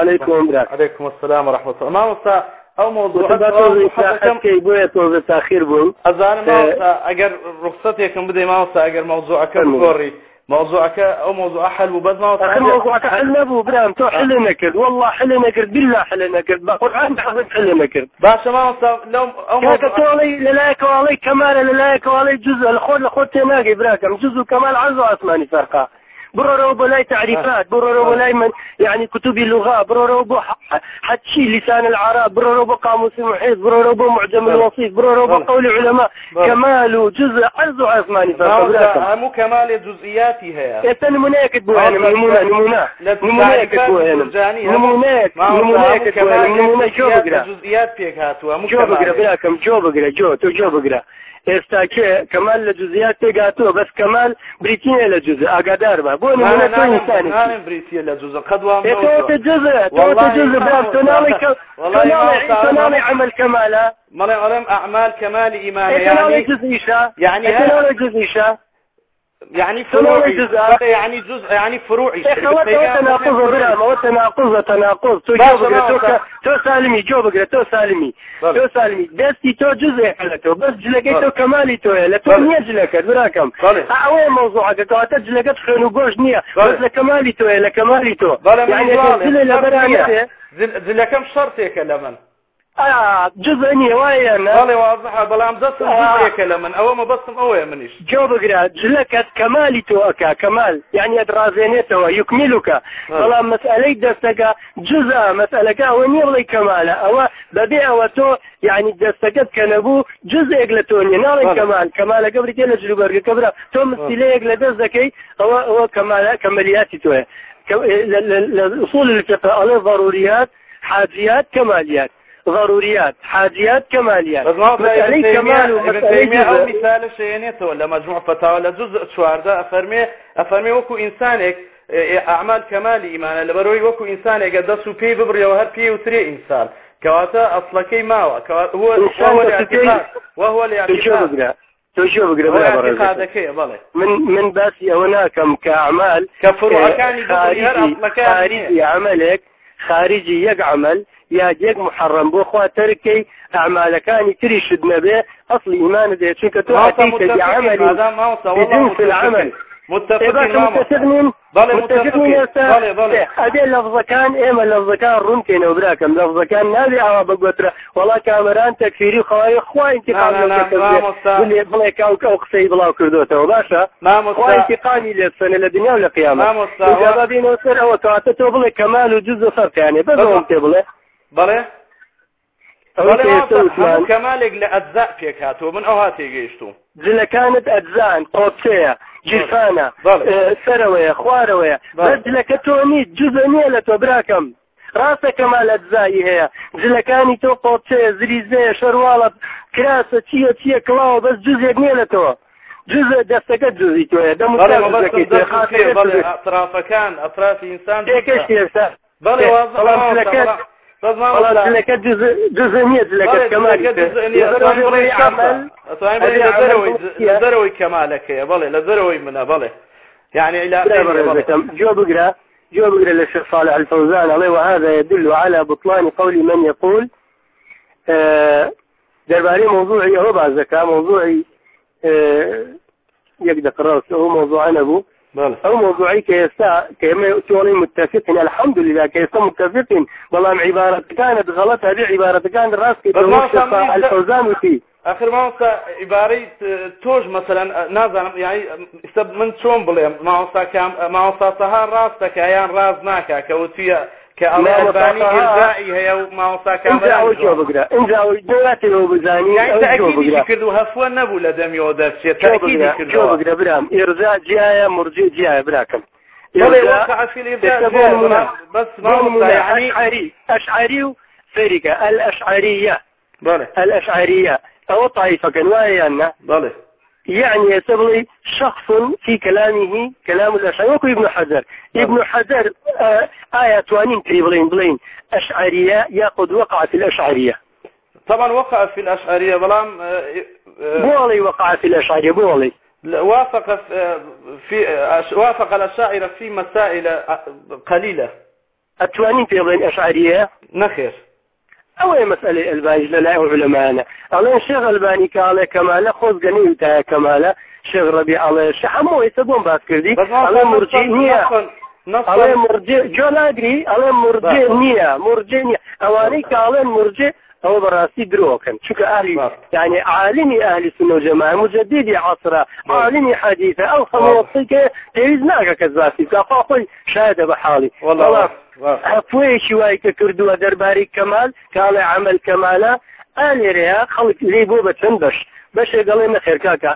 عليكم عليكم السلام ورحمة الله ما وصى ئەو مۆزۆەکەی بۆیە تۆزە تاخیر بوو ئەزانم ئەگەر ڕخسەتێکم بدەی ماوەستا ئەگەر مەوزۆعەکە گۆڕی مۆزۆعەکە ئەو مۆزۆ حل بوو بەزماوەکە نەبوو برام تۆ حل نەکرد والله حل نەکرد بلا حل نەکرد بەقورآن حل نەکرد باشە ماوەستا تۆڵی لەلایەکەواڵی کەمارە لەلایەکەواڵی جز لە خۆت لە خۆت تێناگەی براکەم جز و کەمال عزۆ ئاسمانی فەرقا بڕۆرەوە بۆ لای تعریفات بڕۆرەوە بۆ لای من یعنی کتوبی لغا بڕۆرەوە بۆ حەچی لیسان العرب بڕۆرەوە بۆ قاموس محیط بڕۆرەوە بۆ معجم الوصیف بڕۆرەوە بۆ قول علما کەمال و جزء عرض و عزمانی هەموو کەمالی جزئیاتی هەیە ئێستا نمونەیەکت بۆ نمونە نمونە نمونەیەکت بۆ نمونەیەک نمونەیەکت نمونە جۆ بگرە جزئیات پێک هاتووە جۆ بگرە براکەم جۆ بگرە جۆ تۆ جۆ بگرە ئێستا کێ کەمال لە جزیات تێگاتەوە بەس کەمال بریتینە لە جزە ئاگادار بە بۆ بریتە لە جزە قەدوامڵی عمل کەمالە مەڵێ ئەڵێم ئەعمال کەمالی ئیمانە یعنی جزیشە یعنی جزیشە يعني فروعي يعني جزء يعني فروعي تناقض برام او تناقض تناقض تو جوبك تو سالمي جوبك تو سالمي تو سالمي بس تو جزء حلته بس جلقيت تو كمالي تو لا تو ني جلقت براكم او موضوعك تو تجلقت خنو جوج نيه بس لكمالي تو لكمالي تو يعني لا برام زلكم شرطك لمن جزء نیێوایە ناڵێ وازها بەڵام دەستێکە لە من ئەوەمە بەستم ئەوەیە منیش جۆ بگرا جلەکەت کەمالی تۆکە کەمال یعنی درازێنێتەوە یکمیلوکە بەڵام مەسئلەی دەستەکە جزا مەسئلەکە ئەوە نیە بڵی کەمالە ئەوە بەبێ ئەوە تۆ یعنی دەستەکەت کە نەبوو جزێک لە تۆنیە ناڵی کەمال کەمالەکە بریتێ لە جلوبەرگەکە برا تۆ مسیلەیەک لە دەست دەکەی ئەوە ئەوە کەمالە کەمەلیاتی تۆە لە ئوصول الفقه ئەڵێ ضروريات حاجيات كماليات ضروريات حاجيات كماليات مسألة كمال ومسألة أو مثال شينيته لمجموع فتاوى لجزء شواردة أفرمي أفرمي وكو إنسانك ئەعمال کەمالی ئیمانە لە بەرەوەی وەکو ئینسانێکگە دەست و پێی ببڕیەوە هەر پێی وترێ ئینسان کەواتە ئەسلەکەی ماوە من من باسی ئەوە ناکەم کە ئەعمال کە فڕەکانی عملێک خارجی یەک عمل یا جێک محەڕم بۆ خوا تەرکەی ئەعمالەکانی تری شت نەبێ ئەصلی ایمانە دێت چونکە تۆ عمل ئەبێ لەفزەکان ئێمە لەفزەکان ڕوونکەینەوە براکەم لەفزەکان نابێ ئاوا بەگوترە وڵا کامەران تەکفیری خواوی خوایکی بڵێ کاوکە و قسەی بڵاو کردوتەوە باشە مامۆخوایکیقانی لێسەنە لە دنیا و لە قیامە مامۆستا بینەوە سەر ئەوە کاتە تۆ بڵێ کەمال و جز و سەرکانێ بەڵێ بەڵێ کەمالێک لە ئەجزا پێکاتەوە من ئەو هاتێگەیشتوم جلەکانت ئەجزان قۆچەیە جیرفانە سەرەوەیە خوارەوەیە جلەکە تۆ نیت جزە نییە لە تۆ براکەم ڕاستە کەمال ئەجزایی هەیە جلەکانی تۆ قۆچەیە زریزەیە شەرواڵەت کراسە چییە چییە کڵاوە بەس جزێک نییە لە تۆ جزء دەستەکە جزی تۆە دەم ئەطرافەکان ئەطرافی ئینسان بەڵێ جزء نية لك كمال لزروي كمالك يا بلي لزروي منها بلي يعني إلى جو بقرا جو بقرا للشيخ صالح الفوزان عليه وهذا يدل على بطلان قول من يقول درباري موضوعي هو بعد زكاة موضوعي يقدر قرار هو موضوع أنا أبوه ئەو مۆزوعی کە ئێستا کەمە تۆڵی متتەفقین الحەمدلدا کە ئێستا متتەفقین بەڵام عیبارەتەکانت غەڵەت هەبێ عیبارەتەکان ڕاستی ئەلفەوزان وتی آخر ماوەستا عیبارەی تۆش مثلەن نازانم یعنی ئستا من چۆن بڵێم ماوەستا ماوەستا سەها ڕاستەکە یان ڕاز ناکا کە وتیە کە ئەڵبانی ئزایی هەیە و ماوەساکانەوە بگرە ئەوی دەاتەوە بزانانی کرد و هەفوە نەبوو لە دەمیەوە دەرچێت بگرە برام ئێرزا جیایە مرجێ جیایە براکەم ئەشعری و سەریکە ئەل ئەشعریە بەڵێ ئەل ئەشعریە ئەوە تایفەکەن وایە یاننا بەڵێ يعني يسبلي شخص في كلامه كلام الأشعري وكو ابن حجر ابن حجر آه آية توانين بلين بلين أشعرية يقد وقع في الأشعرية طبعا وقع في الأشعرية بلام آه آه بولي وقع في الأشعرية بولي وافق في وافق الأشاعرة في مسائل قليلة التوانين بلين أشعرية نخير ئەوەیە مەسئلەی ئەلبانیش لە لای علمانە ئەڵێن شێخ ئەلبانی کاڵێ کەمالە خۆزگەنی وتایە کەمالە شێخ ڕەبی ئەڵێ ش هەموو ئێستا بۆم باس کردی ئەڵێ مرجی نییە ئەڵێ مرجێ جۆ ناگری ئەڵێ مرجێ نییە مرجێ نییە ئەوانەی کاڵێن مرجێ ئەوە بەڕاستی درۆکەن چکە ئالی یعنی عالمی ئالی سنەوجەما مجددیدی عاصرا عالمی حەدیثە ئەو خەڵەیە پێویست ناکە کە زاستی کاخوا خۆی شادە بە حاڵی هەفوەیەکی وای کە کردووە دەرباری کەمال کاڵێ عمل کەمالە ئالێرەیە خەڵک لێ بۆ بە چەند بەش بەشێ دەڵێ نەخێرکاکە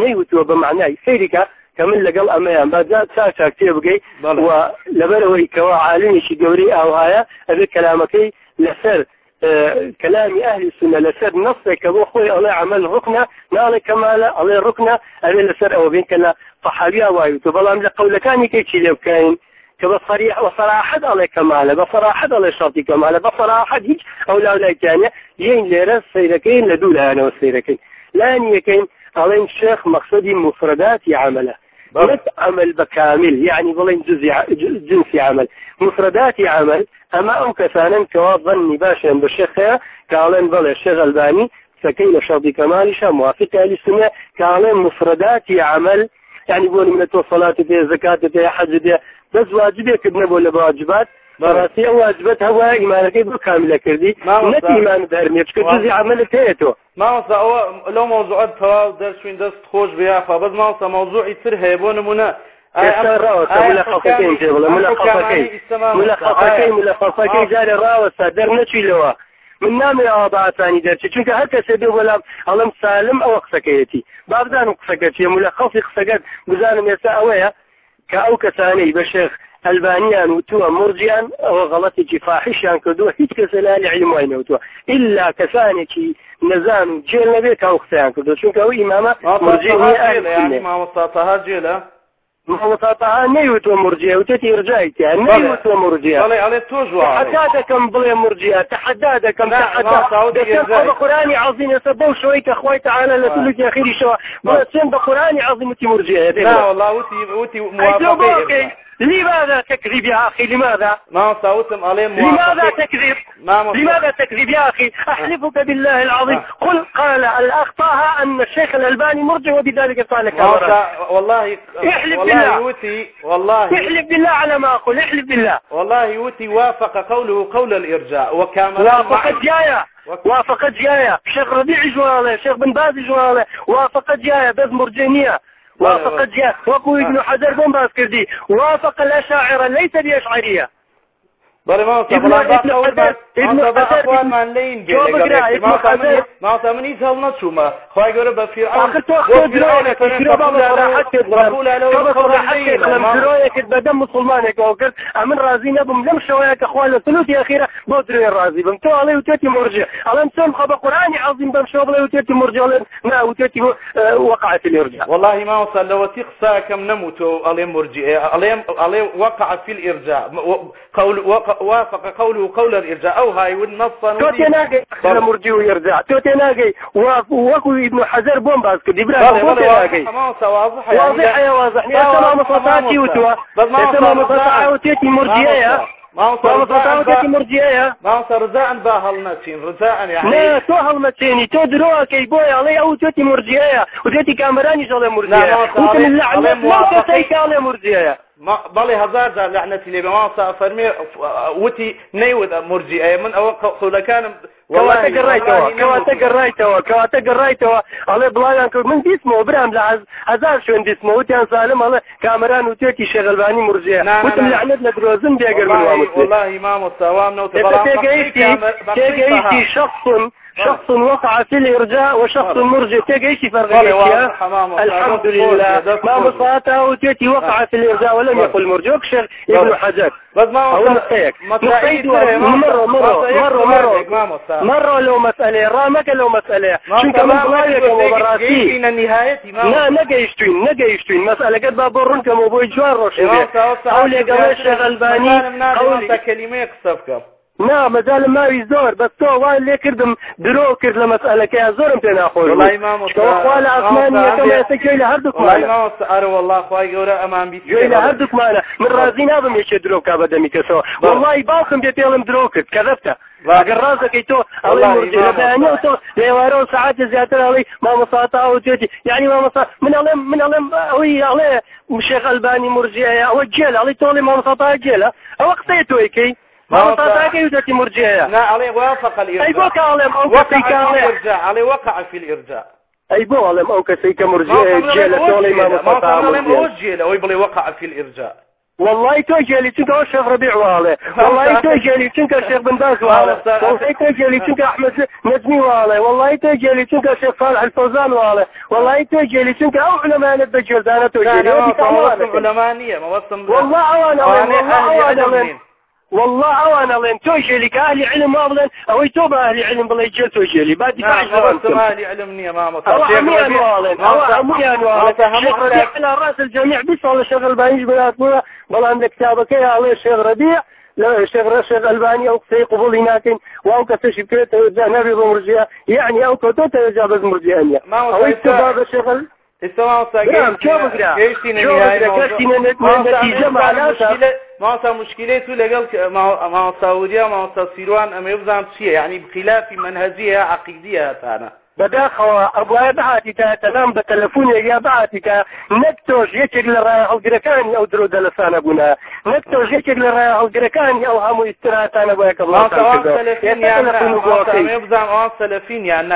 نەیوتوە بە معنای فێریکە کە من لەگەڵ ئەمەیان بەجات چا چاکتێ بگەیت لەبەرەوەی کەەوە عالمیشی گەوری ئاوهایە ئەبێ کەلامەکەی لەسەر كلام أهل السنة لسر نصك بوخوي الله عمل ركنة نالك كمالة الله ركنة أبي لسر أو بين كلا صحابيا وايو تبالام لقول كاني كي تشيلي وكاين كبصريح وصراحة الله كمالة بصراحة الله شرطي كمالة بصراحة هيك أو لا لا كان يين لرس سيركين لدول أنا والسيركين لان يكين الله الشيخ مقصدي مفردات عمله بس عمل بكامل يعني بلين جزء جنسي عمل مفردات عمل ئەمە ئەو کەسانن کەوا بەنی باشیان بە شێخەیە کاڵێن بەڵێ شێغەلبانی سەکەی لە شەڵدی کەمالیشە موافق علیسمە کاڵێن مفرەداتی عمل يعني بۆ منە تۆ فڵاتی پێ زکات پێ حەج دێ بەس واجبێکردنە بۆ لە بەواجبات بەڕاستی ئەو واجبەت هەوا ئیمانەکەی بۆ کاملە کردی نەتیمان دەرمێ چکە جزی عملت هەیە تۆ ماوەسا ئەوە لەو مۆزوعات تەواو دەرچوین دەست خۆش بیا خوا بەس ماوەسا مەوزوعی تر هەیە بۆ نمونە ئێستا ڕاوەستا لە خەفەکەی دێ بڵێ منە خەفەکەی منە خەفەکەی منە خەفەکەی جارێ ڕاوەستا دەر نەچیلەوە من نامێ ئابااتانی دەرچێت چونکە هەر کەسێ بێ بەلام ئەڵم سالم ئەوە قسەکەیەتی بابدان و قسەکە چیە مولە خەڵی قسەگەت بزانم ئێستا ئەوەیە کە ئەو کەسانەی بە شێخ ئەلبانیان وتووە مرجیان ئەوە غەڵەتێکی فاحیشیان کردووە هیچ کەسە لالی عیلمای نەوتوە ئللا کەسانێکی نەزان جێل نەبێت تا قسەیان کردو چونکە ئەو ئیمامە مرجی ئامەستاها جێلە مەڵتاها نەیوت تۆ مرجە وتێتی ڕجایتە نەیوت تۆ مرجە حتا دەکەم بڵێ مرجە تەحدا دەکەم بەقورانی عظیم ێستا بەو شەوەی کە خخوای تعاە لە تلوکی ئەخیری شەوە بڵێ چێن بە قورانی عظیمتی مرجە لماذا تكذب يا أخي لماذا ما صوتم عليه لماذا تكذب لماذا تكذب يا أخي أحلفك بالله العظيم قل قال الأخطاء أن الشيخ الألباني مرجع وبذلك قال كامرا والله احلف بالله يوتي والله احلف بالله على ما أقول احلف بالله والله يوتي وافق قوله قول الإرجاء وكامرا وافقت جاية وافقت جاية شيخ ربيع جواله شيخ بن باز جواله وافقت جاية بس مرجانية وافق جاء وابو ابن حجر بوم باز كردي وافق الأشاعرة ليس بأشعرية بەڵێ ماوەمان لین ماوەسا منی هەڵ نەچوومە خی گەورە بە فیرعونەکەت بەدەم مسلمانێکەوە کرد ئەمن رازی نەبم لەم شوەیە کە خوا لە سنووتی ئەخیرە بۆ درێ رازی بم تۆ ئەڵێ وتێتی مرجێ ئەڵم چۆن خە بە قورانی عزیم بەم شو بڵێ وتێتی مرجڵێن ناوتێتی وقعت الارجاع والله ماوەسا لەوەتی قساکەم نەموتۆ ئەڵێ مرجێ ئەڵێم ئەڵێ وقع في الارجاع قول وقع وافق قوله قول الإرجاء أو هاي والنصا توتي ناقي أخنا مرجي ويرجع توتي ناقي وكو ابن حزر بوم باز كد إبراهيم توتي ناقي واضح يا واضح يا مصطفاتي وتوا يسمى مصطفاتي وتيتي مرجية ما ڕزاان با هەڵمەچین ڕزاان تۆ هەڵمەچێنی تۆ درۆکەی بۆی ئەڵێ ئەو تۆتی مرجەیە و دێتی کامرانی ژەڵێ مرجەیە کاڵێ مرجەیە بەڵێ هزارجار لەعنەتی لێ بەماسا فەرمێ وتی نەیوت مرجی ئەێ من ئەوە قوڵەکانم کەواتە گەڕایتەوە کەواتە گەڕایتەوە ئەڵێ بڵایان کرد من دیسمەوە برام لە هزار شوێن دیسمە وتیان سالم ئەڵە کامران و تێکی شێغلبانی مرجە وتم لەعنەت لە درۆزم دێگەر من وڵی مامۆستاوام نەوتێگەیشتی شخصم شخص وقع في الإرجاء وشخص مرجع تيجي فرغيتيا الحمد لله ما مصاته تيتي وقع في الإرجاء ولم يقل مرجع وكشر ابن حجر أقول لك مرة مرة مرة مرة مرة لو مسألة رامك لو مسألة شنك ما رايك وبراسي لا نجيشتين نجيشتين مسألة قد بابورن كموبوي جوار روشن أو لقمش غلباني أو كلمة يقصفك نا مەجاالم ماوی زۆر بە تۆ وای لێ کردم درۆ کرد لە مەسئلەکە زۆرم پێ ناخۆرخوا لە ئاسمانەکەی لە هەردووکوڵخوای گەورە ئەمان بی لە هەردووکمانە من ڕازی نابم یشێ درۆکا بەدەمی کەسەوە وڵی باخم پێ پێڵم درۆ کرد کە دەفتە ئەگەر ڕازەکەی تۆ تۆ لێوارە و سعات زیاتر ئەڵی مامەساتا و توێتی یعنی مامەسا من ئەڵێم من ئەڵێم ئەوەی ئەڵێ مشێخەلبانی مرجەیە ئەوە جێل ئەڵی تۆڵی مامەساتا جێلە ئەوە قسەی تۆیکەی ماوەتاکە وزەتی مرجەیە ئەڵێ وافق ئەڵێم ئەڵێ وەقع في الإرجاع أي بو علم أو كسيك مرجئ جيلة تولي ما مفتا مرجئ أو يبلي وقع في الإرجاء والله توجلي تنك أشرف ربيع وعلي والله توجلي تنك الشيخ بن باز وعلي والله توجلي تنك أحمد نجمي وعلي والله توجلي تنك الشيخ صالح الفوزان وعلي والله توجلي تنك أو علماء الدجل دانا توجلي لا ما وصم علمانية ما وصم والله أوانا والله أوانا والله ئەوان ئەڵێن تۆ ژێلی کە ئاهلی علم ما بڵێن ئەوەی تۆ بەهلی علم بڵێ جێ تۆ ژێلی با ڕاست جەمیع بیساڵ لە شەغل بانیش بلاتبووە بەڵام لە کتابەکەی ئاڵێ شێغڕەبیە لا شيخ رشيد الباني او في قبول هناك واو كتشي بيت نبي بمرجيا يعني او كتوت جاب مرجيا ما هو السبب الشيخ ماسا مشکلەی تو لەگەڵ ماساوریا ماسا سیروان ئەمێ بزان چییە یعنی بخلافی منهزیە عقیدیە تاە بەداخەوە ئەبواە بەهاتیکە تەنام بە تەلەفونێک یا بەهاتیکە نەک تۆش یەکێک لە ڕای هەڵگرەکانی ئەو درۆ دەلەسانە بوون نەک تۆش یەکێک لە ڕای هەڵگرەکانی ئەو هەموو ئیسراتانە بۆیەکە بزان سەلەفین یان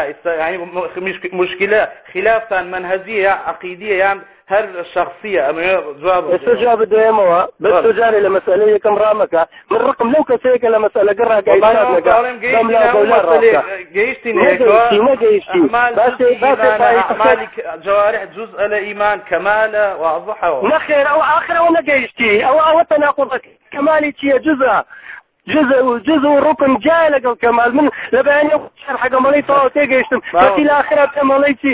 مشکلە خلافان منهزیە عقیدیە یان هەر شخصیە ئەمە جواب جواب دوێمەوە بەس جارێ لە مەسلە یەکەم ڕامەکە من ڕقم لەو کەسەیەکە لە مەسلە جوارح جزء لە ئیمان کەمالە واضحەوە نەخێر ئەو آخرەوە نەگەیشتی ئەوە ئەوە تەناقضەکە کەمالی چییە جزە جزء وجزء وڕکم جای لەگەڵ کەمال من لە بەیانی حەگەمەڵی تەوا تێگەیشتم بەتی لاخرا کەمەڵی چی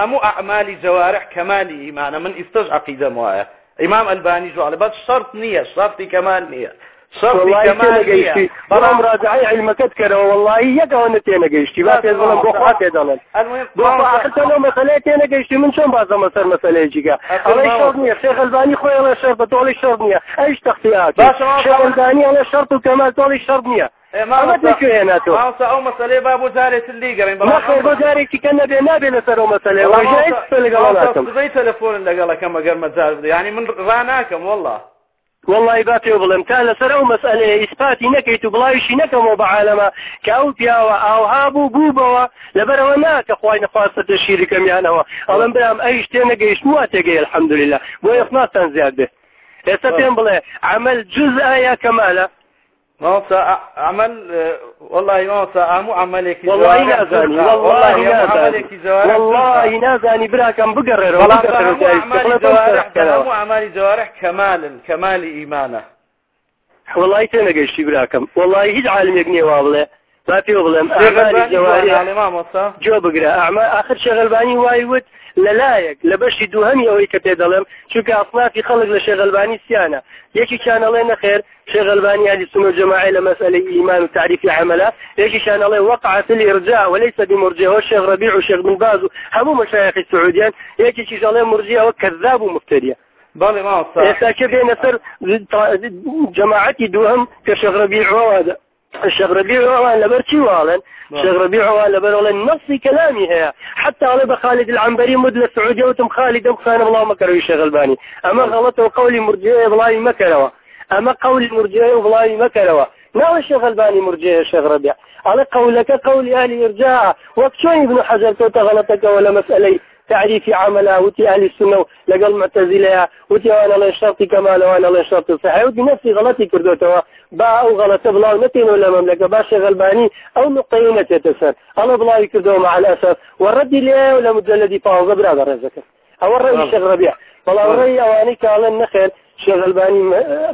هەموو ئەعمالی جەوارح کەمالی ئیمانە من ئیستەش عقیدەم وایە ئیمام ئەلبانی جوواە بەس شەرت نییە شەرتی کەمال نییە بەڵام ڕاجعی علمەکەت کەرەوە وڵی یەکەوەە تێنەگەیشتی با پێ بڵم بۆ خوا پێ دەڵێن بۆخواخرەوە مەسلەی تێنەگەیشتی من چۆن بازە مەسەر مەسلەیجیگە ئەڵی شڕ نیە شێخەزانی خۆیڵە شەر بە تۆڵی شڕ نیە ئەیش تەختیات شەزانی ئەڵە شەرت و کەمە تۆڵی شەر نییە ئەو مەسلەی با بۆ جارێت لیگەڕین بۆ جارێکی کە نەبێ نابێ لەسەر مەسلەی لەگەڵ تەلفۆن لەگەڵەکەم مەگەرمە جار ینی من ڕ ناکەم وله والله با پێ بڵێم تا لەسەر ئەو مەسئلەیە ئیسپاتی نەکەیت و بڵاویشی نەکەمەوە بەعاالەمە کە ئەو پیاوە ئاوها بوو بووبەوە لەبەرەوە ناکە خخوای نەخواستە شیرکەمیانەوە ئەڵم برام ئەیش تێ نەگەیشت وە تێگەی الحەمدللا بۆ یخناتان زیاد بێ ئێستا پێم بڵێ عمل جز ئایا کەمالە مامسا عمل والله مامسا عمو عملك والله نازاني والله نازاني والله نازاني بلا كم بقرر والله عملي, عملي جوارح كمال كمال إيمانه والله تنا قشتي براكم والله هيج عالم يقني والله ما في بڵێم ئەمانی جواری جو بگرە ئەمە آخر شەغلبانی وای وت لەلایەک لە بەشی دووهمی ئەوەی کە پێ دەڵێم چونکە ئەفنافی خەڵک لە شێغلبانی سیانە یەکی چانەڵێ نەخێر شێغلبانی علی سنە جماعی لە مەسئلەی ئیمان و تعریفی عملا یەکی شانەڵێ وقع في الارجاع وليس بمرجئه الشيخ ربيع والشيخ بن باز هەموو مەشایخی سعودیان یەکێکی ژەڵێ مرجئەوە کەذاب و مفتریە بەڵێ ئێستا کە بێنە سەر جەماعەتی دووهم کە شێغ ربيع هذا الشيخ ربيع عوان لبر شي والن الشيخ ربيع عوان لبر والن نص كلامي هي حتى على بخالد العنبري مد للسعودية وتم خالد وخان الله ما كروا الشيخ الباني اما غلطه وقولي مرجئه والله ما كروا اما قولي مرجئه والله ما كروا ناو الشيخ الباني مرجئه الشيخ ربيع على قولك قول اهل ارجاع وكشوي ابن حجر كنت غلطك ولا مسألة تعريف عملها وتي أهل السنة لقل معتزلها وتي أنا الله شرطي كمال وأنا الله شرطي صحيح وتي نفسي غلطي كردوتها با ئەو غەڵەتە بڵاو نەتینەوە لە مەملەکە باشێ غەلبانی ئەو نقطەی نەتێتە سەر ئەڵە بڵاوی کردەوە مەعلاسە وەڕەتی لێ لە مجلەدی پاوزە برادە ڕێزەکە ئەوە ڕێی شەغڕبیە بەڵام ڕێی ئەوانەی کاڵێن نەخێن شێغلبانی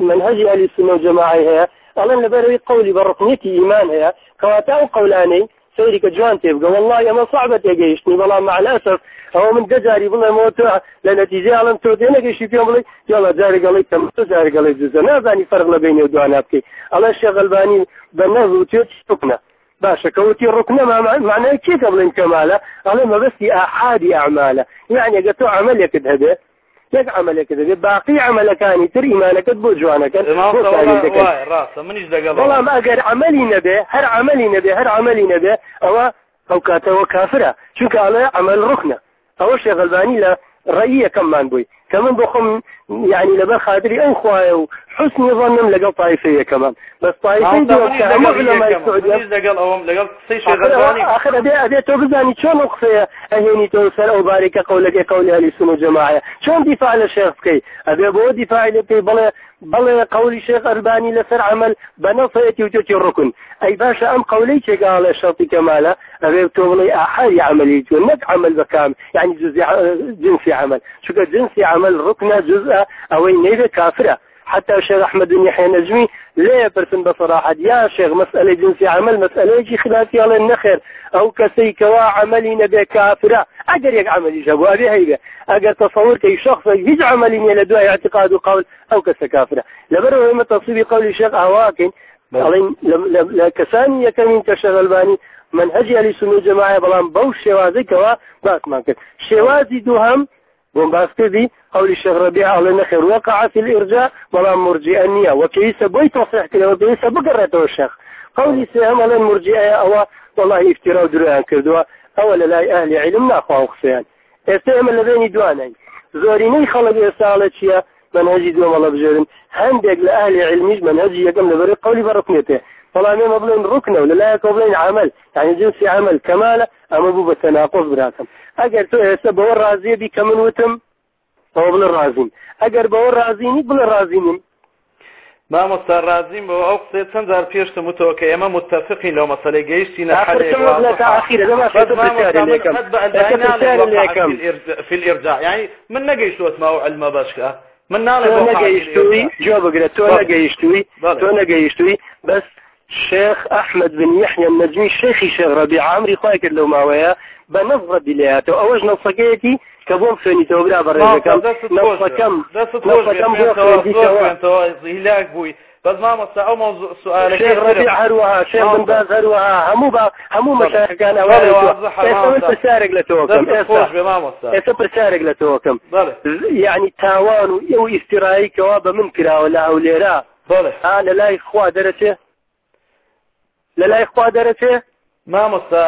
منهجی ئەلی سنە و جەماعی هەیە ئەڵێن لەبەروی قولی بە ڕقنیتی ئیمان هەیە کەواتە ئەو قەولانەی سەیری کە جوان تێبگە والله ئەمە صعبە تێگەیشتنی بەڵام معلاسف ئەوە من دەجاری بڵێمەوە تۆ لە نەتیجێ ئاڵم تۆ دێ نەگەیشتی پێم بڵێ یاڵە جارێگەڵی کەم تۆ جارێگەڵی جزە نازانی فەرق لە بینێ دوانە بکەیت ئەڵە شێغەلبانی بە نەزوو تێ چتوکنە باشا كوتي ركنة معناه كيف قبل كمالة على ما بس أحادي أعماله يعني قلت عمل يكد هذا یەک ئەعملەکە دەبێت باقی ئەعملەکانی تر ئیمانەکەت بۆ جوانەکەن بەڵام ئەگەر عملی نەبێ هەر عملی نەبێ هەر عملی نەبێ ئەوە ئەو کاتەوە کافرە چونکە ئەڵێ ئەمەل ڕخنە ئەوە شێغەلبانی لە ڕێی یەکەممان بووی کە من بخم یعنی لەبەر خااتری ئەو خوایە و حسنی ظنم لەگەڵ طایفەیەکەمان بەس ئەدێ تۆ بزانی چۆن ئەو قسەیە ئەهێنی تۆ سەر ئەو بارێکە قەولەکە قەولی هەلی سون و جەماعە چۆن دیفاع لە شێخ بکەی ئەبێ بۆ دیفاع لێ پێی بڵێ بەڵێ قولی شێخ ئەربانی لەسەر عمل بە نەفەتی و تۆکی ڕکن ئەی باشە ئەم قولەی تێگاڵە شەڵتی کەمالە ئەوێ تۆ بڵێ ئاحاری عملی تۆ نەک عمل بەکام یعنی جزی جنسی عمل چونکە جنسی عمل ڕکنە جزء ئەوەی نەیرە کافرە حتى الشيخ أحمد بن يحيى نجمي لا يبرسن بصراحة يا شيخ مسألة جنسي عمل مسألة جي خلافي على النخر أو كسي كوا عملي نبي كافرة أقر يك عملي جابوا أبي هيبة أقر تصور كي شخص هج عملي لدواء اعتقاد وقول أو كس كافرة لبرو هم تصيبي قول الشيخ أهواكن لكساني يكمين كشغ الباني منهجي أهل السنة والجماعة بلان بوش شوازي كوا باسمان كت شوازي دوهم بۆم باس کردی هەوری شەغڕبی ئاڵێ نەخێر وەکە عاسی ئێرجا بەڵام مرجیە نییە وەکەویستە بۆی تۆسیح کردەوە پێویستە بگەڕێتەوە شەخ قولی سێمە لە مرجیە ئەوە وڵی ئفتیرا و درۆیان کردووە ئەوە لە لای ئالی عیلم ناخواوە قسەیان ئێستا ئەمە لە بینی دوانین زۆرینەی خەڵک ئێساڵە چییە منهجی دووەمەڵە بژێرن هەندێک لە ئالی علمیش منهجی یەکەم لەبەر قولی بەڕکنێتێ بەڵام ئێمە بڵێن ڕکنەوە لە لایەکەوە بڵێن عمل تانی جنسی عمل کەمالە ئەمە بوو بە تەناقۆز براکەم ئەگەر تۆ ئێستا بەوە ڕازیەبی کە من وتم بەوە بڵێ ڕازین ئەگەر بەوە ڕازینی بڵێ ڕازینین مامۆستا ڕازیم بەوە ئەو قسێ چەند جار پێشتم وتەوە کە ئێمە متتەفقی لەو مەسلەی گەیشتی نەخەرێکم یعنی من نەگەیشتوەتماوە ئەلمە بەشکە من ناڵێ نەگەیشتوی جۆ بگرێت تۆ نەگەیشتوی تۆ نەگەیشتوی بەست شيخ أحمد بن يحيى النجمي شيخي شيخ ربيع عمري خواهك اللو ماوية بنظر بلياته أوج نصقيتي كبوم فيني توبرا بريكم نصقم نصقم هو فيني توا هلاك بوي بس ما مسا أو موضوع سؤال شيخ ربيع هروها شيخ بن باز هروها همو با همو مشايخ كان أولا إيسا من برسارق لتوكم إيسا برسارق لتوكم يعني تاوان و استرائي كواب من كراولا أو ليرا ها للاي خوا درسه لە لای خوا دەرەچێ مامۆستا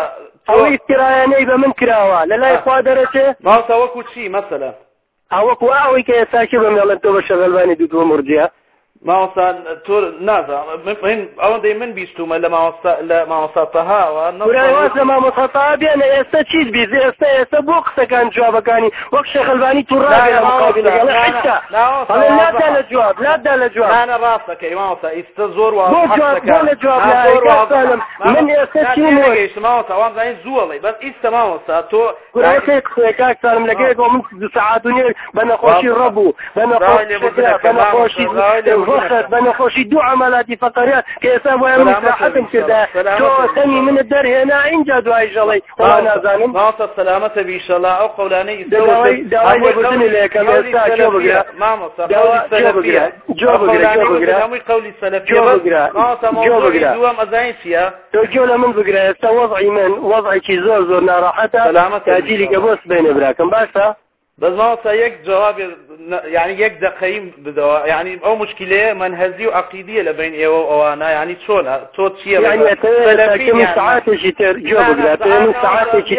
ئەوەی کرایانەی بە من کراوە لە لای خوا دەرەچێ ماوستا وەکو چی مەسەلا ئەوەکو ئەوەی کە ئێساکی بەمێڵێن تۆ بە شەغلوانی دوو مرجە ماوەستا تۆر نازان ئەوەندەی من بیستومە لە لە ماوەساتەهاوە لە مامۆساتا بێنە ئێستا چیت بیز ئێستا ئێستا بۆ قسەکان جوابەکانی وەک شەخلوانی توڕدا لە جواب لادا لە جوابانە ڕاستەکەی ماوەستا ئیستا زۆر من ئێستاوان زانین زووەڵی بەس ئیستا ماوەستا تۆ قسێکاکسانم لەگەی بۆ من سعاتونێ بە نەخۆشی ڕەبوو بە نەخۆشی بە نەخۆشی وەخت بە نەخۆشی دوو عملاتی فقەریان کە ئێستا وایە مەساحەتم کردا تۆ سەمی منە دەرهێنا اینجا دوای ژەڵی خۆ نازانم باوتە سەلامەتە بیشەڵا ئەو قەولانەی داوای لێبردنی لەیەکەم ئێستا کێ بگرە مامۆستا جۆ بگرە جۆ بگرە هەمووی قەولی سەلەفی بگرە مامۆستا جۆ بگرە دووەم ئەزانی چییە تۆ جۆ لە من بگرە ئێستا وەضعی من وەضعێکی زۆر زۆر ناڕاحەتە سەلامەت تاجیلی کە بۆ سبێنێ براکەم باشە دەزانسە یەک جواب یعنی یەک دقیم بدەوە یعنی ئەو مشکلەیە من هەزی و عقیدیە لە بین ئێوە ئەوانە ینی چۆنە تۆ چیە ساعتێکی تر ساعتێکی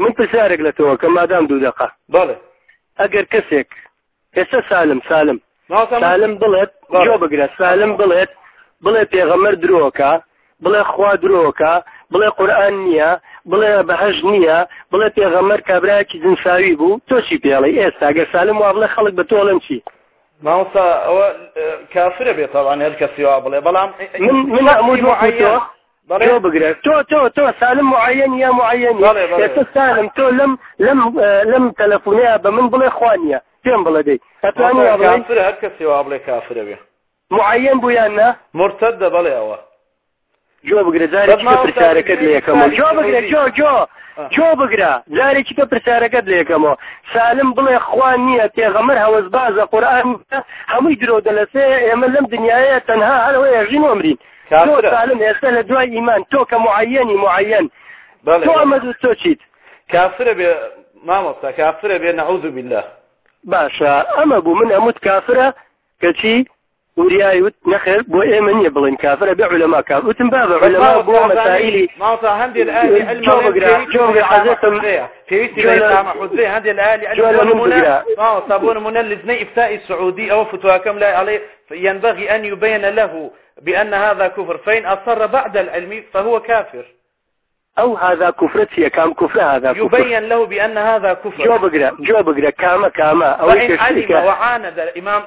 من پرسیارێک لە تەوە کە مادام دوو دقا بڵێ ئەگەر کەسێک ئێستا سالم سالم سالم بڵێت بگرە سالم بڵێت بڵێ پێغەمەر درۆکە بڵێ خوا درۆکە بڵێ قورآن نییە بڵێ بەهش نییە بڵێ پێغەمەر کابراکی جنساوی بوو تۆچی پێڵی ئێستا گە سالم وا بڵێ خەڵک بە تۆڵم چی ماوسا ئەوە کافرە بێت تاوان هەر کەسیوا بڵێ بەڵام من ئەمووی تۆ بگرێت تۆ تۆ تۆ سالم معەن یا معەن ئێستا سالم تۆ لەم لەم لەم تەلەفونەیە بە من بڵێ خوانیە پێم بڵە دەی هەتوانی هەر کەسیوا بڵێ کافرە بێ معەن بوویان نە مرتد دە بڵێ ئەوە جۆ بگرە جارێکی پرسیارەکەت لە یەکەمەوە جۆ بگرە جۆ جۆ جۆ بگرە جارێکی کە پرسیارەکەت لە یەکەمەوە سالم بڵێ خوان نییە پێغەمەر هەوەز بازە قورآن هەمووی درۆ دەلەسێ ئێمە لەم دنیاە تەنها هەرەوە ێژین ومرین سالم ئێستا لە دوای ئیمان تۆ کە مععیەنی مععیەن تۆ ئەمەدو تۆ چیت کافرە بێ مامۆستا کافرە بێ نەعوز بالله باشە ئەمە بوو من ئەموت کافرە کەچی وریای وت نەخێر بۆ ئێمە نییە بڵین کافرە بێ علەما کاف وتم بابە علەما بۆ مەسائلی ماڵتا هەندێک ئاهلی علم جۆگە حەزەتم پێویستی لە ئامە حوزەی هەندێک ئاهلی علم ماڵتا بۆ نمونە لجنە ئیفتای سعودی ئەوە فتواکەم لای عەڵێ ينبغي أن يبين له بأن هذا كفر فإن أصر بعد العلم فهو كافر ئەو هذا كفرة كام كفر هذا كفر يبين له بأن هذا كفر جو بقرا جو بقرا كام كام أو فإن علم وعاند الإمام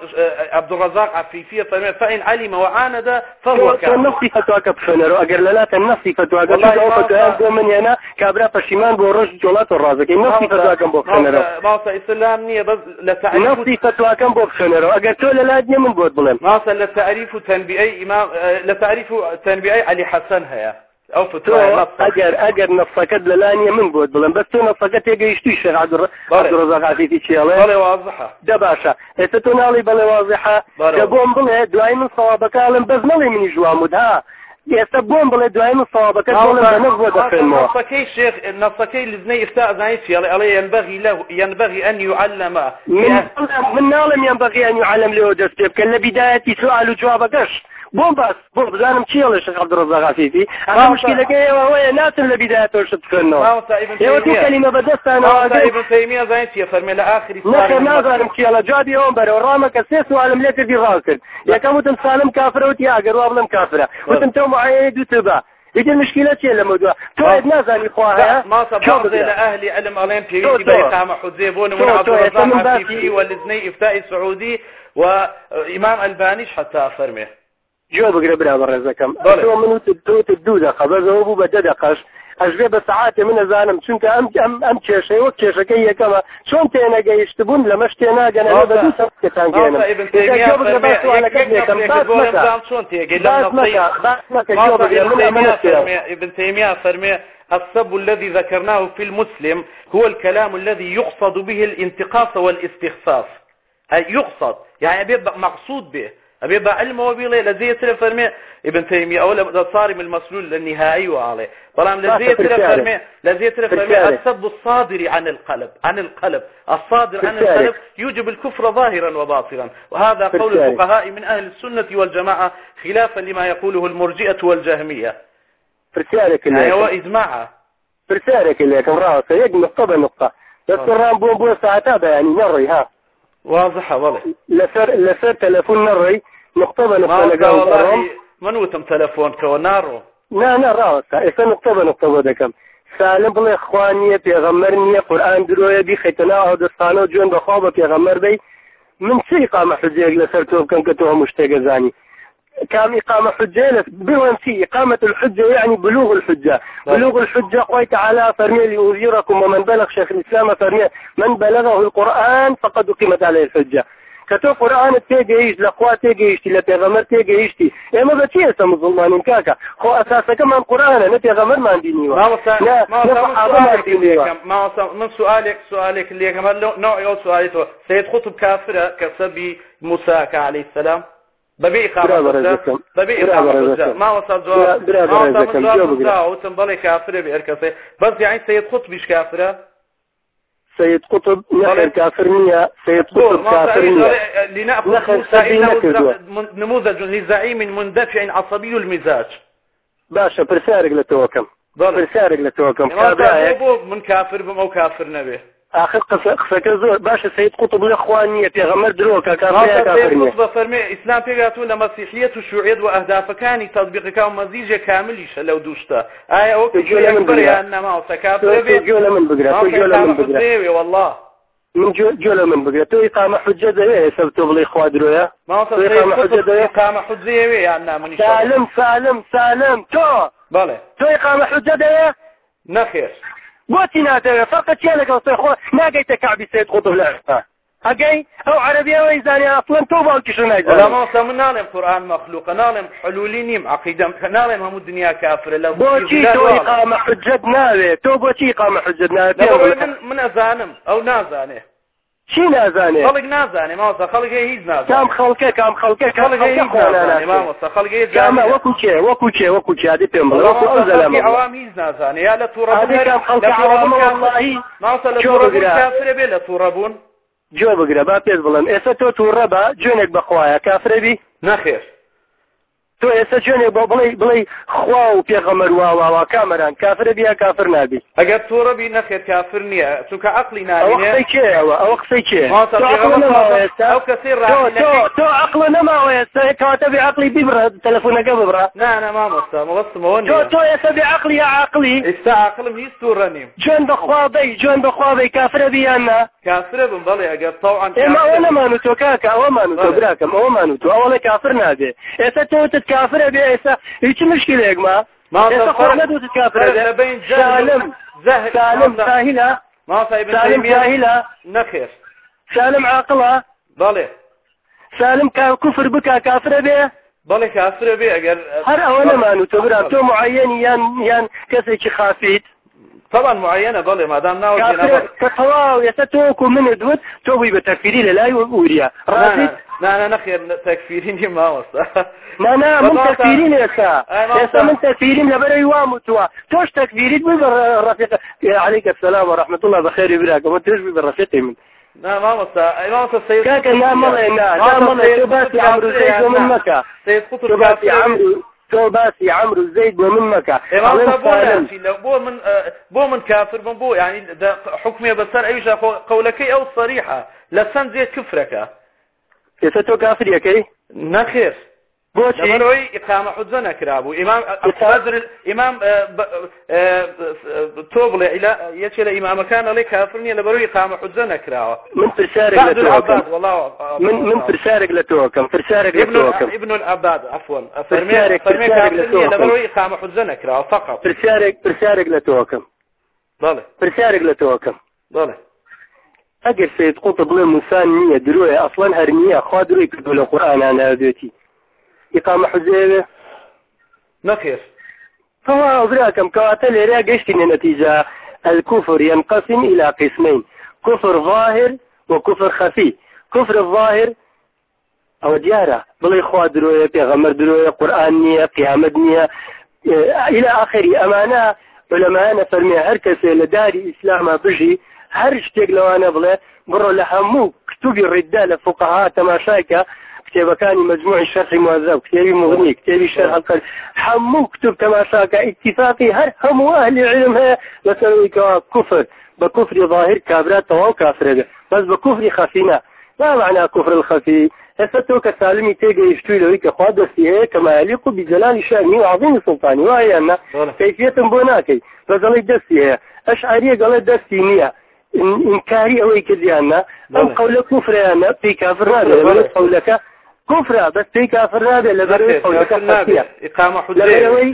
عبد الرزاق عفيفية فإن علم وعاند فهو كام نفسي فتوك بفنر أجر لا تنفسي فتوك والله فتوك من هنا كابرا فشيمان بورش جولات الرازق نفسي فتوك بفنر ماوسا إسلام نية بس لتعريف نفسي فتوك بفنر أجر تولى لا دنيا من بود بلن ماوسا لتعريف تنبيئي إمام لتعريف تنبيئي علي حسن هيا ئەو ئەگەر ئەگەر نەفسەکەت لە لانیە من بۆت بڵم بەس تۆ نەفسەکە تێگەیشتوی شێغاڕزەغاافێتی چێڵێ دە باشە ئێستا تۆ ناڵی بەڵێ وازحا کە بۆم بڵێ دوای من سەوابەکڵم بەس مەڵی منی ژوامدا ئێستا بۆم بڵێ دوای من سەوابەکە نەخەکەی شێخ نەفسەکەی لزنەی ئستا ئەزانانی چێڵێ ئەڵێ ینبغی لە ینبغی ئەن یعلمە من ناڵم ینبغی ئەن یعلم لەوە دەست پێ بکەن لە بیدایەتی سوال و جوابەکەش بۆم باس بۆ بزانم چیڵێ شخ عبدڕزاغافیفی ئەما مشکلەکەی ئەوەیە ناتم لە بیداەوە شت بکردنەوەلیمە بەدەستانەوەمیە زانین چیە فەرمێ لە آخری نازانم کیڵە جادی ئەوم بەرەوە ڕامە کە سێ سوالم لێ کردی ڕاوکرد یەکەم وتم سالم کافرەوتی ئاگەڕوا بڵم کافرە وتم تۆ معایەیە دووتە بە لكن مشكلة لا موضوع توعد ناس عن إخوانها ما صبر زي لأهلي علم ألين في يبقى يتعامى حزيبون من عبد الرزاق عفيفي والزني إفتاء السعودي وإمام البانيش حتى أفرمه جوێ بگرە برا بە ڕێزەکەم من دوو دقە بەزەوە بوو بە دە دەقەش ئەژێ بە سعاتێ من نەزانم چونکە ئەم ئەم ئەم کێشەوە کێشەکەی یەکەمە چۆن تێنەگەیشت بوون لە مەش تێناگەن بنتيمية فرمي السب الذي ذكرناه في المسلم هو الكلام الذي يقصد به الانتقاص والاستخفاف يقصد يعني مقصود به أبي بعلم وبيله لذي ترى فرمي ابن تيمية أو لصارم المسلول النهائي وعليه طالما لذي ترى فرمي لذي ترى فرمي السب الصادر عن القلب عن القلب الصادر عن القلب يوجب الكفر ظاهرا وباطنا وهذا قول الفقهاء من أهل السنة والجماعة خلافا لما يقوله المرجئة والجهمية فرسالك اللي هو إجماعة فرسالك اللي كم رأس يجمع نقطة نقطة بس الرام بو بو ساعتها يعني مري ها واضحة والله لسر لسر تلفون مري نقطة بنقطة لقاو من وتم تلفون كو نارو نا نا راوستا ئێستا نقطە بە نقطە بۆ دەکەم سالم بڵێ خوان نییە پێغەمەر نییە قورآان درۆیە بیخیتەنا ئەودەستانە و جوێن بەخوا بە پێغەمەر بی من چی قامە حجێک لەسەر تۆ بکەم کە تۆ هەموو شتێگەزانی كام إقامة حجة بمن في إقامة الحجة يعني بلوغ الحجة بلوغ الحجة قوي تعالى فرمي لينذركم ومن بلغ شيخ الإسلام فرمي من بلغه القرآن فقد أقيمت عليه الحجة کە تۆ قورآانت تێگەیشت لە خوا تێگەیشتی لە پێغەمەر تێگەیشتی ئێمە بە چی ئێستا مزڵمانین کاکە خۆ ئەساسەکەمان قورآانە نە پێغەمەرمان دینیوە من سوالێک سوالێک لێگەمەر لەو سوالێتەوە سید خوتب کافرە کە سەبی موساکە عليه السلام بەبێ بەبێ ماوەسا بڵێ کافرە بێ هەرکەسێ بەس یعنی سید خوتبیش کافرە سيد قطب ناخر كافر نية سيد قطب كافر نية لنأخذ نموذج لزعيم مندفع عصبي المزاج باشا برسارق لتوكم برسارق لتوكم كابعك من كافر بما كافر نبيه آخر قسەکە زۆر باشە سید قوتب لە خوانیە پێغەمەر درۆکە بە فەرمێ ئیسلام پێگاتون لە مەسیحیەت و شوعێت و ئەهدافەکانی تەزبیقەکە و مەزیژە کاملیشە لەو دووشتە ئایا ئەو بریان نەماوەکەێ لە من بگرێ والله من جۆ لە من بگرێت تۆی قامە حجە دەوێ سەر تۆ بڵی خوا درۆیە قامە حجێوێ یان نامنی سالم سالم سالم تۆ بەڵێ تۆی قامە حجە دەیە نەخێش بۆتی ناتەوێت فقط چیان لەگەڵ سەر خۆ ناگەیتە کابی سێت قوتب لە ئەگەی ئەو عەربیەوەی زانانی ئەفلن تۆ باوکیشو نایزانامەسە من ناڵێم قورآن مەخلوق ناڵێم حلولی نیم عقیدەم ناڵێم هەموو دنیا کافرە لە بۆچی قامە حجەت ناوێت تۆ بۆچی قامە حجەت ناوێت من ئەزانم ئەو نازانێت چی نازانێ خەڵک نازانێ ماوەسە خەڵک هیچ نازانێ کام خەڵکە کام خەڵکە کام خەڵکە خۆنانێ ماوەسە خەڵک هیچ نازانێ وەکو چێ وەکو چێ وەکو چادی پێم بڵێ وەکو ئەو زەلەمە عوام هیچ نازانێ یا لە تووڕەبوون کام خەڵکە عوام وەڵڵاهی ماوەسە لە تووڕەبوون کافرە بێ لە تووڕەبوون جۆ بگرە با پێت بڵێم ئێستا تۆ تووڕە بە جوێنێک بەخوایە کافرەبی نەخێر تۆ ئێستا جوێنێ بۆ بڵێ بڵێ خوا و پێغەمەر واواوا کامەران کافرە بیا کافر نابی ئەگەر تۆڕەبی نەخێت کافر نییە چونکە عقلی ناێەوە ئەو قسەی کێ تۆ عقلە نەماوە ئێستا کاتە بێ عقلی بیبرە تەلەفۆنەکە ببرا نانەمامۆستا مەوەستمەوە تۆ ئێستا بێ عقلی یا عقلی ئێستا عقلم هیچ تووڕەنیم جوێن بەخوابی جوێن بەخوابی کافرە بیاننا کافرە بم بڵێ ئەگەر تاوان ئێمە ئەوە نەمان و تۆ کاکە ئەوەمان و تۆ براکەم ئەوەمان و تۆ ئەوڵە کافر نابێ ئێستا تۆتت کافرە بێ ئێستا هیچ مشکلێکما نەخێر سالم عاقڵە بەڵێ سالم کا کوفر بک کافرە بێ بەڵێ کافرە بێ ئەگەر هەر ئەوە نەمان و تۆ برا تۆ معەنی یان یان کەسێکی خافیت طبعا معينة ضل ما دام ناوي كتواو يتوكو من دوت توبي بتكفيري للاي وبوريا راسي لا لا نخير تكفيرين ما وصل لا لا من تكفيرين يسا يسا من تكفيرين لبري وامتوا توش تكفيرين بالرفيق عليك السلام ورحمة الله بخير يبراك وما توش بالرفيقي من لا ما مسا ما مسا سيد كاكا لا ملا لا لا ملا شباتي عمرو زيد ومن مكة سيد قطر شباتي عمرو تۆ باسی عمر و زەید بۆ من مەکە بۆ من بۆ من کافر بم بۆ ینی حکمێ بەسەر ئەویش قولەکەی ئەو سەریحە لە سندێت کفرەکە ئێستا تۆ کافریەکەی نەخێر بۆچەوەی ئقامە حوجە نەکرابوو ئیمام تۆ بڵێ یەکێ لە ئیمامەکان ئەڵێ کافر نیە لە بەروی قامە حوجە نەکراوە من پرسیارێک لە من من پرسیارێک لە تۆکەم پرسیارێک ابن العباد عفوا فەرمیارێک لە بەروی قامە حوجە نەکراوە فقط پرسیارێک پرسیارێک لە تۆکەم بەڵێ پرسیارێک لە تۆکەم بەڵێ ئەگەر سید قوتە بڵێ موسان نییە درۆیە ئەسڵەن هەرمیە خوا دروی کردو لە قورآانان ناوێتی ئقام حوزێوێ نەکرد فواضراكم كواتل يريا قشتي نتيجة الكفر ينقسم إلى قسمين كفر ظاهر وكفر خفي كفر الظاهر أو ديارة بلي خوا دروية بيغمر دروية قرآنية قيامة دنيا إلى آخره أمانا ولما فرمي هركسي لداري إسلام بجي هر شتێک لەوانە بڵێ بڕۆ لە هەموو کتوبی ڕێدا لە فقها تەماشایکە کتێبەکانی مجموعی شەرخی موازە کتێبی مغنی کتێبی شەر هەڵکەن هەموو کتوب تەماشاکە ئیتیفاقی هەر هەموو ئەهلی علم هەیە لەسەرەوەیکەوە کوفر بە کوفری ظاهر کابرا تەواو کافرەگە بەس بە کوفری خەفینە ما معنى كفر الخفي هسه تو كسالمي تيجي يشتوي لو هيك خوا دستي هيك ما يليق بجلال شأنه وعظيم سلطانه وهي أن كيفية بوناكي فزلي دستي هي أشعرية قال دستي نية إنكاري أو هيك ديانا أم قولك كفر أنا في كافر هذا قولك کوفرە بەس پێی کافررابێ لەبەرەوەی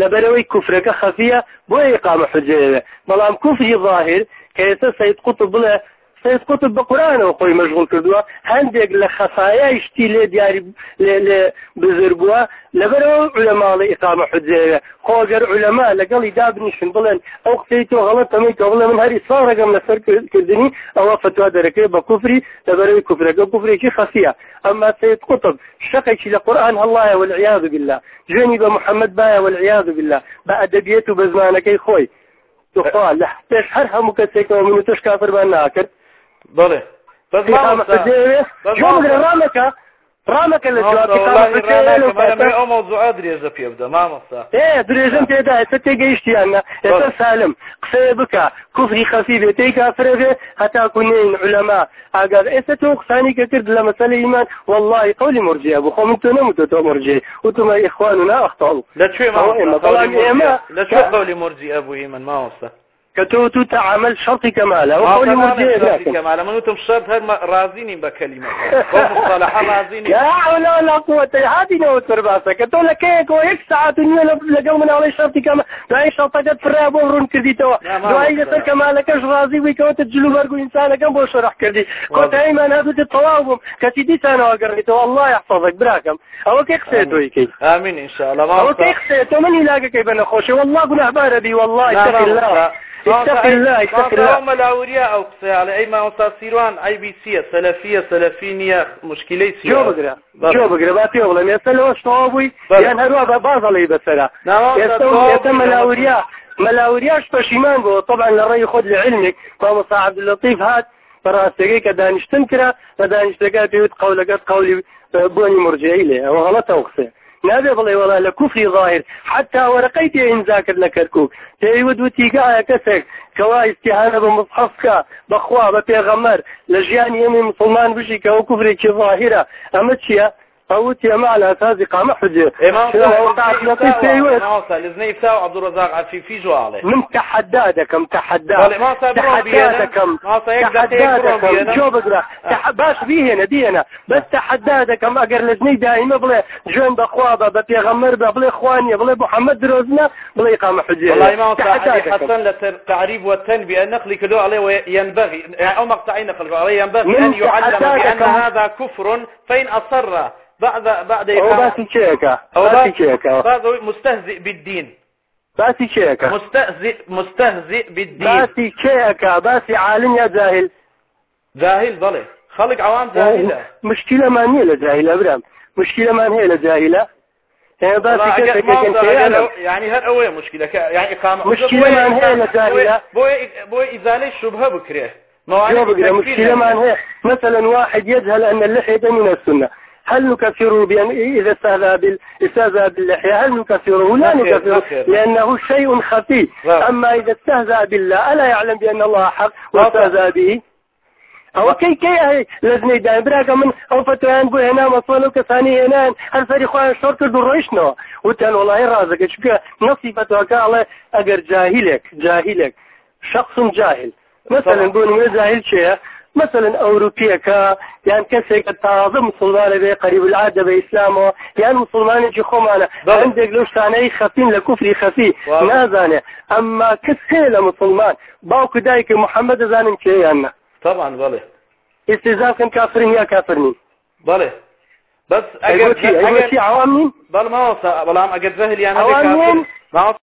لەبەرەوەی کوفرەکە خەفیە بۆ ئقامە حجێوێ بەڵام کوفری ظاهر کە ئێستا سید قوتب بڵێ قوتت بە قورانەوە خۆی مەشغول کردووە هەندێک لە خەسایشتی لێ دیاری لێ بزر بووە لەبەرەوە لەماڵی ئقامە حجێوێ خۆگەر لەما لەگەڵی دابنیشن بڵێن ئەو قسەی تۆ هەڵە تەمیکە بڵێ من هەری ساڕەگەم لەسەر کردنی ئەوە فتووا دەرەکەی بە کوفری لەبەرەوەی کوفرەکە کوفرێکی خەسیە ئەمما سید قوتب شقێکی لە قورآن هەڵایە والعیاذ بالله جوێنی بە محەممەد باە والعیاذ بالله بە ئەدەبیێت و بە زمانەکەی خۆی. لە پێش هەر هەموو کەسێکەوە من تش کافربان ناکرد بڵێ ڕامەکە ڕامەکە لە ئەو مەوزوع درێژە پێ بدە مامەستا درێژم پێدا ئێستا تێگەیشتیانە ئێستا سالم قسەیە بکە کوفری خەفی بێ تێی کافرێ هەتاکو نین علەما ئاگار ئێستا تۆ قسانی کە کرد لە مەسەلە ئیمان واللهی قولی مرجە بۆ خۆم تۆ نەموتە تۆ مرجێ وتمە ئیخوان و ناوەختاڵ لەکوێ ئێمە لەکوێ قولی مرجی ئەبووی من ماوەستا کە تۆ تو تعامل شەڵی کەمالە کەمالە من وتم شەر هەر رازیین بە کەلیمە قوتەی هاتیەوە سەرباسە کە تۆ لەکەیەکەوە یک ساعت نیە لەگەڵ منناڵی شەرتی کەمە دوای شڵتەکەت فرای بۆ ڕوون کردیتەوە دوای لەسەر کەمالەکەش رازی بوویکەوتە جلوبەرگو ئینسانەکەم بۆ شەرح کردی کۆتاییمان هاتوتە تەواو بووم کەتی دیسانەوە گەڕیتەوە الله یاحفظك براکەم ئەوە کێ قسێ تۆیکەی ئامین ئینشاء الله ئەوە کێ قسێ تۆ منی لاگەکەی بە نەخۆشی والله گونەهبارە بی والله الله مەلاوریا ئەو قسەیاڵێ ئەی ماوەستا سیروان ئایبیسیە سەلەفیە سەلەفی نیە مشکلەی سیۆ بگرە بگرە با پێ بڵێ ێستا لەوە شتەوە بووی یان هەروە بە بازەڵی بەسەرا ئێستا مەلاوریا مەلاوریاش پەشیمان بۆ تۆبان لە ڕێی خۆت لە علمێک مامەسا عبدلەتیف هات بەڕاستەکەی کە دانیشتن کرا بە دانیشتەکە پێوت قەولەکەت قولی بۆنی مرجەی لێ ئەوە هەڵەتە قسێ نابێ بڵێ وڵا لە کوفری ظاهر حتا وەرەقەی تێ ئینجا کرد لە کەرکک پێیوە دوو تیگایە کەسێک کەوا ئیسیحانە بە مزحفکە بەخوا بە پێغەمەر لە ژیانی ئەمی مسلمان بژی کەەوە کوفرێکی ظاهرە ئەمە چییە؟ اوت يا مع الاساس اقامه حجه الاثنين يساوي عبد الرزاق عفي في جواله من تحدادكم تحدادكم تحدادكم تحدادكم شو بقرا باش بيه هنا دي انا بس تحدادكم اقر الاثنين دائما بلا جون بخوابه ببيغمر بلا اخواني بلا محمد دروزنا بلا اقامه حجه والله ما حسن للتعريب والتنبيه نقلي كلو عليه ينبغي او مقطعين نقل عليه ينبغي ان يعلم بان هذا كفر فان اصر بعد بعد باسي كيكا باسي كيكا باسي مستهزئ بالدين باسي كيكا مستهزئ مستهزئ بالدين باسي كيكا باسي عالم يا جاهل جاهل ضله خلق عوام جاهلة مشكلة ما هي لجاهلة برام مشكلة ما هي لجاهلة يعني باسي كيكا يعني هل أول مشكلة يعني إقامة مشكلة ما هي لجاهلة بوي بوي إزالة شبهة بكريه مواعيد مشكلة ما هي مثلا واحد يجهل أن اللحية من السنة هل نكفره بأن إذا استهزأ بال... استهزأ باللحية هل نكفره لا نكفره لأنه شيء خفي أما إذا استهزأ بالله ألا يعلم بأن الله حق واستهزأ به ئەوە کەی کەی لەزنەی دای براکە من ئەو فتویان بۆ هێنا مەسۆن و کەسانی هێنان هەرسەری خۆیان شۆر کرد و ڕۆیشتنەوە وتەن وڵی ڕازەکە چکە نەسی فتوەکەڵێ ئەگەر جاهیلێک جاهیلێک شخصم جاهل مثلن بۆ نوێ جاهل چێە مثلا ئەوروپیەکە یان کەسێکە تازە مسلمانە بێ قەریب العادە بە ئیسلامەوە یان مسلمانێکی خۆمانە بە هەندێک لەو شتانەی خەفین لە کوفری خەفی نازانێ ئەمما کەس هەیە لە مسلمان باوکو دایکە محەممەد دەزانن کێ یاننا طبعا بڵێ استیزاکەن کافرین یا کافرنی بڵێ بس ئەگەر عوام بەڵ ماوەسە بەڵام ئەگەر زەهلیان